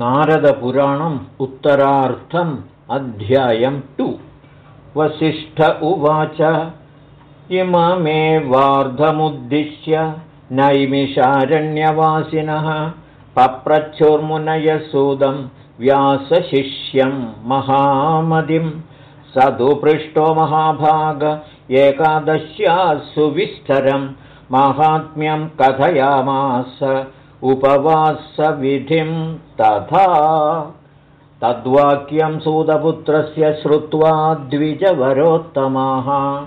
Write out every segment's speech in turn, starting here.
नारदपुराणम् उत्तरार्थम् अध्यायं टु। वसिष्ठ उवाच इममे वार्धमुद्दिश्य नैमिषारण्यवासिनः पप्रच्छुर्मुनयसूदं व्यासशिष्यं महामदिं। स तु पृष्टो महाभाग एकादश्या सुविस्तरं माहात्म्यं कथयामास उपवासविधिं तथा तद्वाक्यं सूदपुत्रस्य श्रुत्वा द्विजवरोत्तमाः।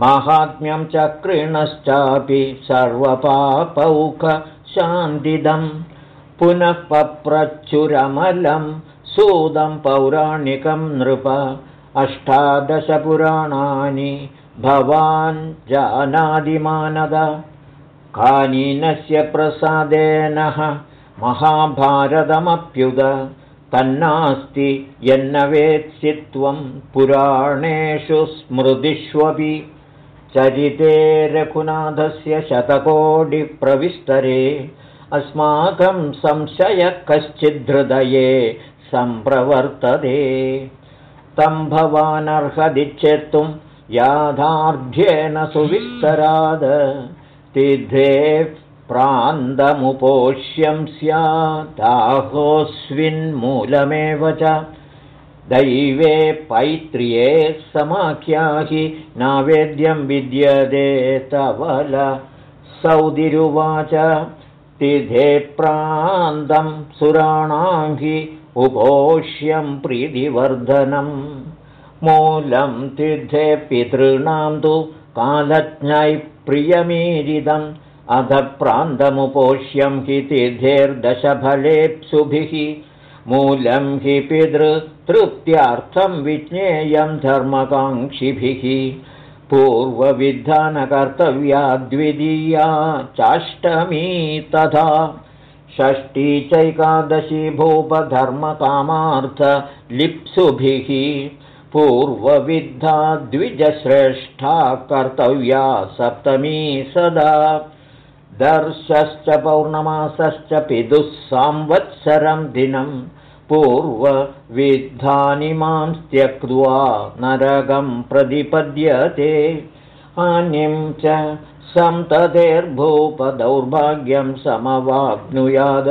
माहात्म्यं चक्रिणश्चापि सर्वपापौकशान्दिदम् पुनः पप्रच्युरमलं सूदं पौराणिकं नृप। अष्टादशपुराणानि भवान् जानादिमानद कानीनस्य प्रसादेनः महाभारतमप्युद। तन्नास्ति यन्न वेत्सि त्वं पुराणेषु स्मृतिष्वपि। चरिते रघुनाथस्य शतकोटिप्रविस्तरे अस्माकं संशयः कश्चिद्धृदये सम्प्रवर्तते। तं भवानर्हदि चेत्तुं याथार्ध्येन सुविस्तराद तिद्धे प्रान्तमुपोष्यं स्यादाहोऽस्मिन्मूलमेव च। दैवे पैत्र्ये समाख्याहि नावेद्यं विद्यते तवल। सौदिरुवाच। तिधे प्रान्तं सुराणाङ्घि उपोष्यं प्रीतिवर्धनं मूलं तिद्धे पितॄणां तु कालज्ञैप्रियमीरिदम् अध प्रान्तमुपोष्यं हि तिथेर्दशफलेप्सुभिः मूलं हि पितृतृप्त्यार्थं विज्ञेयं धर्मकाङ्क्षिभिः। पूर्वविधानकर्तव्या द्वितीया चाष्टमी तथा। षष्ठी चैकादशी भूपधर्मकामार्थलिप्सुभिः पूर्वविद्धा द्विजश्रेष्ठा कर्तव्या सप्तमी सदा। दर्शश्च पौर्णमासश्च पितुः संवत्सरं दिनं पूर्वविद्धानि मां त्यक्त्वा नरकं प्रतिपद्यते। हानिं च सन्ततेर्भूपदौर्भाग्यं समवाप्नुयाद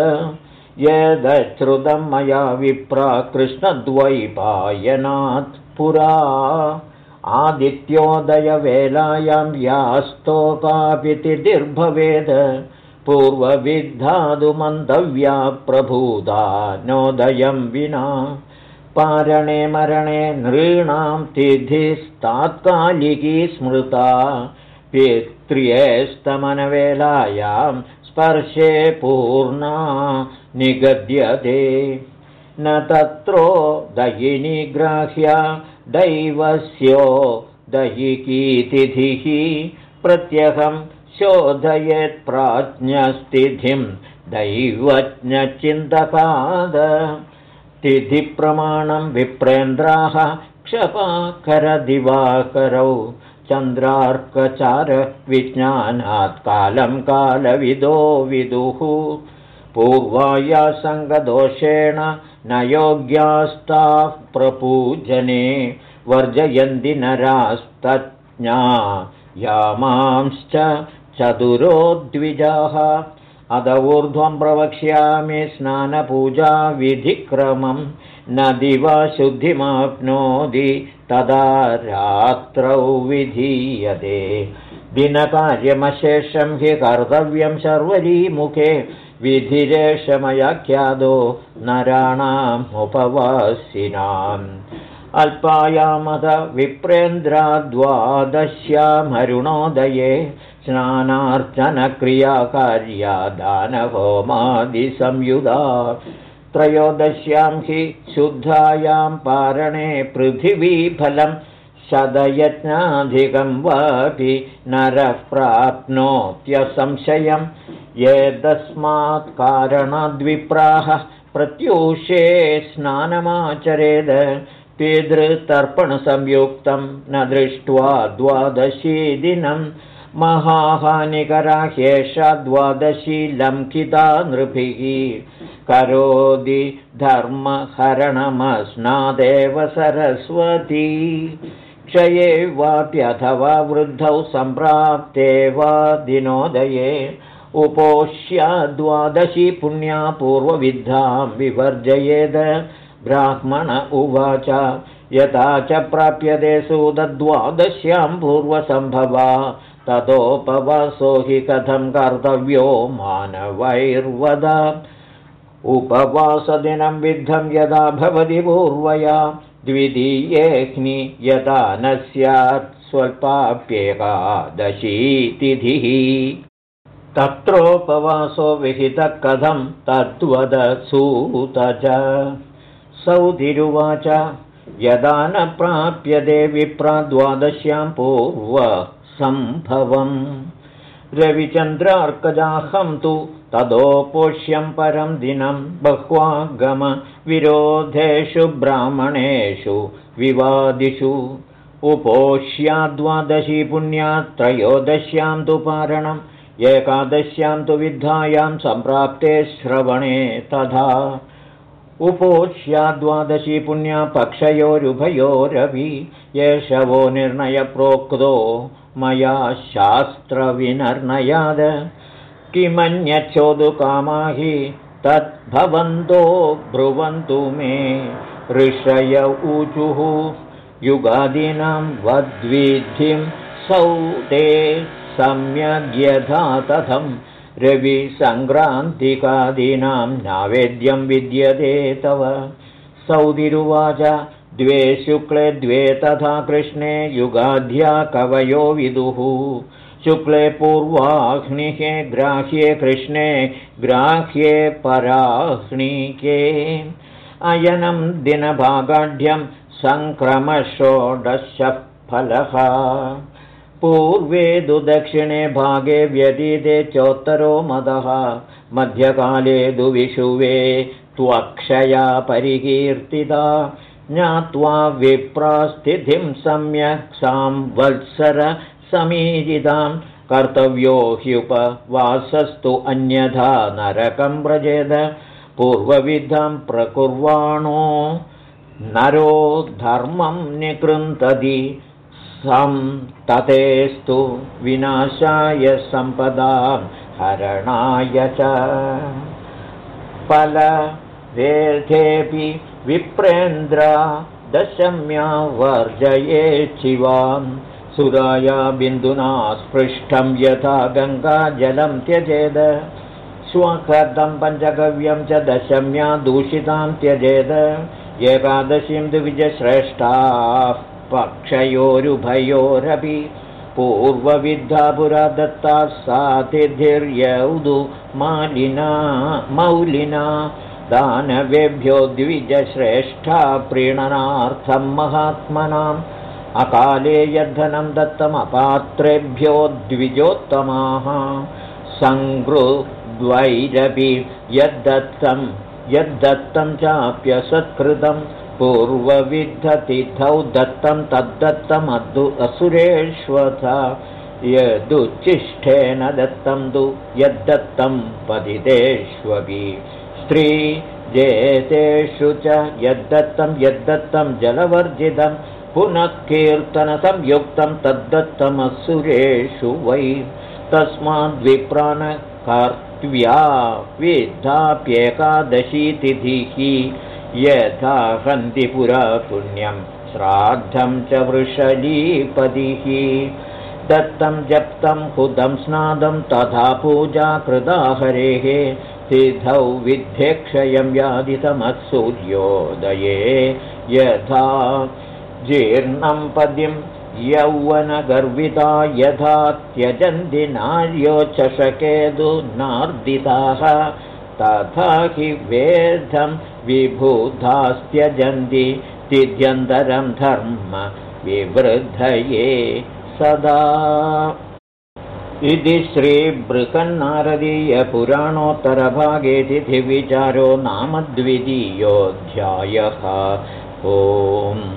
यदश्रुतं मया विप्रा कृष्णद्वैपायनात् पुरा। आदित्योदयवेलायां यास्तोकापितिर्भवेद् पूर्वविद्धादुमन्तव्या प्रभूता नोदयं विना। पारणे मरणे नृणां तिथिस्तात्कालिकी स्मृता। पित्र्येस्तमनवेलायां स्पर्शे पूर्णा निगद्यते। न तत्रो दयिनिग्राह्या दैवस्यो दयिकीतिथिः प्रत्यहं शोधयेत्प्राज्ञस्तिथिं दैवज्ञचिन्तकाद। तिथिप्रमाणं विप्रेन्द्राः क्षपाकरदिवाकरौ चन्द्रार्कचारविज्ञानात् कालं कालविदो विदुः। पूर्वाया सङ्गदोषेण न योग्यास्ताः प्रपूजने वर्जयन्ति नरास्तज्ञा यामांश्च चतुरोद्विजाः। अद ऊर्ध्वं प्रवक्ष्यामि स्नानपूजाविधिक्रमं न दिवा शुद्धिमाप्नोति तदा रात्रौ विधीयते। दिनकार्यमशेषं हि कर्तव्यं शर्वरीमुखे विधिरेशमयाख्यादो नराणामुपवासिनाम्। अल्पायामद विप्रेन्द्राद्वादश्यामरुणोदये स्नानार्चनक्रियाकार्या दानहोमादिसंयुधा त्रयोदश्यां हि शुद्धायां पारणे पृथिवीफलं शतयज्ञाधिकं वापि नरः प्राप्नोत्यसंशयम्। एतस्मात् कारणाद्विप्राः प्रत्यूषे स्नानमाचरेद पितृतर्पणसंयुक्तं न दृष्ट्वा द्वादशी दिनं महाहानिकरा ह्येषा द्वादशी लङ्किता नृभिः करोति धर्महरणमस्नादेव सरस्वती। क्षये वाप्यथवा वृद्धौ सम्प्राप्ते वा दिनोदये उपोष्या द्वादशी पुण्या पूर्वविद्धां विवर्जयेद ब्राह्मण उवाच यथा च प्राप्यते सुदद्वादश्यां पूर्वसम्भवा ततोपवासो हि कथं कर्तव्यो मानवैर्वद। उपवासदिनं विद्धं यदा भवति पूर्वया द्वितीयेऽग्नि यदा न स्यात् स्वल्पाप्येकादशीतिथिः। तत्रोपवासो विहितः कथं तद्वदसूत च। सौधिरुवाच यदा न प्राप्यते विप्राद्वादश्यां पूर्वसम्भवम्। रविचन्द्रार्कजाहं तु तदोपोष्यं परं दिनं बह्वागमविरोधेषु ब्राह्मणेषु विवादिषु। उपोष्याद्वादशी पुण्या त्रयोदश्यां तु पारणम् एकादश्यां तु विद्धायां सम्प्राप्ते श्रवणे तथा उपोष्याद्वादशी पुण्या पक्षयोरुभयोरपि एष वो निर्णयप्रोक्तो मया शास्त्रविनिर्णयाद। किमन्यच्छोदुकामा हि तद्भवन्तो ब्रुवन्तु मे। ऋषय ऊचुः युगादीनां वद्विधिं सौते सम्यग्यथा तथं रविसङ्क्रान्तिकादीनां नावेद्यं विद्यते तव। सौदिरुवाच द्वे शुक्ले द्वे तथा कृष्णे युगाध्या कवयो विदुः। शुक्ले पूर्वाह्निः ग्राह्ये कृष्णे ग्राह्ये पराह्निके। अयनं दिनभागाढ्यं सङ्क्रमषोडशफलः पूर्वे दु दक्षिणे भागे व्यतीते चोत्तरो मदः। मध्यकाले दुविषुवे त्वक्षया परिकीर्तिता। ज्ञात्वा विप्रास्थितिं सम्यक् सांवत्सरसमीरितां कर्तव्यो ह्युपवासस्तु अन्यथा नरकं व्रजेद। पूर्वविधं प्रकुर्वाणो। नरो धर्मं निकृन्तति ततेस्तु विनाशाय सम्पदां हरणाय च। फलवेधेऽपि विप्रेन्द्रा दशम्या वर्जयेच्छिवां सुराया बिन्दुना स्पृष्टं यथा गङ्गाजलं त्यजेद। स्वकर्दं पञ्चगव्यं च दशम्या दूषितां त्यजेद। एकादशीं द्विजश्रेष्ठाः पक्षयोरुभयोरपि पूर्वविद्धा पुरा दत्ता सातिथिर्यौदु मालिना मौलिना दानवेभ्यो द्विजश्रेष्ठा प्रीणनार्थं महात्मनाम्। अकाले यद्धनं दत्तमपात्रेभ्यो द्विजोत्तमाः। सङ्गृद्वैरपि यद्दत्तं यद्दत्तं चाप्यसत्कृतं पूर्वविद्धतिथौ दत्तं तद्दत्तमद्दु असुरेष्वथ यदुच्चिष्ठेन दत्तं तु यद्दत्तं पतितेष्वपि। स्त्री जेतेषु च यद्दत्तं यद्दत्तं जलवर्जितं पुनः कीर्तनसंयुक्तं तद्दत्तमसुरेषु वै। तस्माद्विप्राणकर्त्व्या विद्धाप्येकादशीतिथिः यथा हन्ति पुरा पुण्यं श्राद्धं च वृषलीपतिः। दत्तं जप्तं हुदं स्नादं तथा पूजा कृता हरेः सिद्धौ विध्यक्षयं व्याधितमत्सूर्योदये यथा जीर्णं पदिं यौवनगर्विता यथा त्यजन्ति नार्यो चषकेदुनार्दिताः तथा हि वेदं विभूतास्त्यजन्ति तिथ्यन्तरं धर्म विवृद्धये सदा। इति श्रीबृहन्नारदीयपुराणोत्तरभागे तिथिविचारो नाम द्वितीयोऽध्यायः ओम्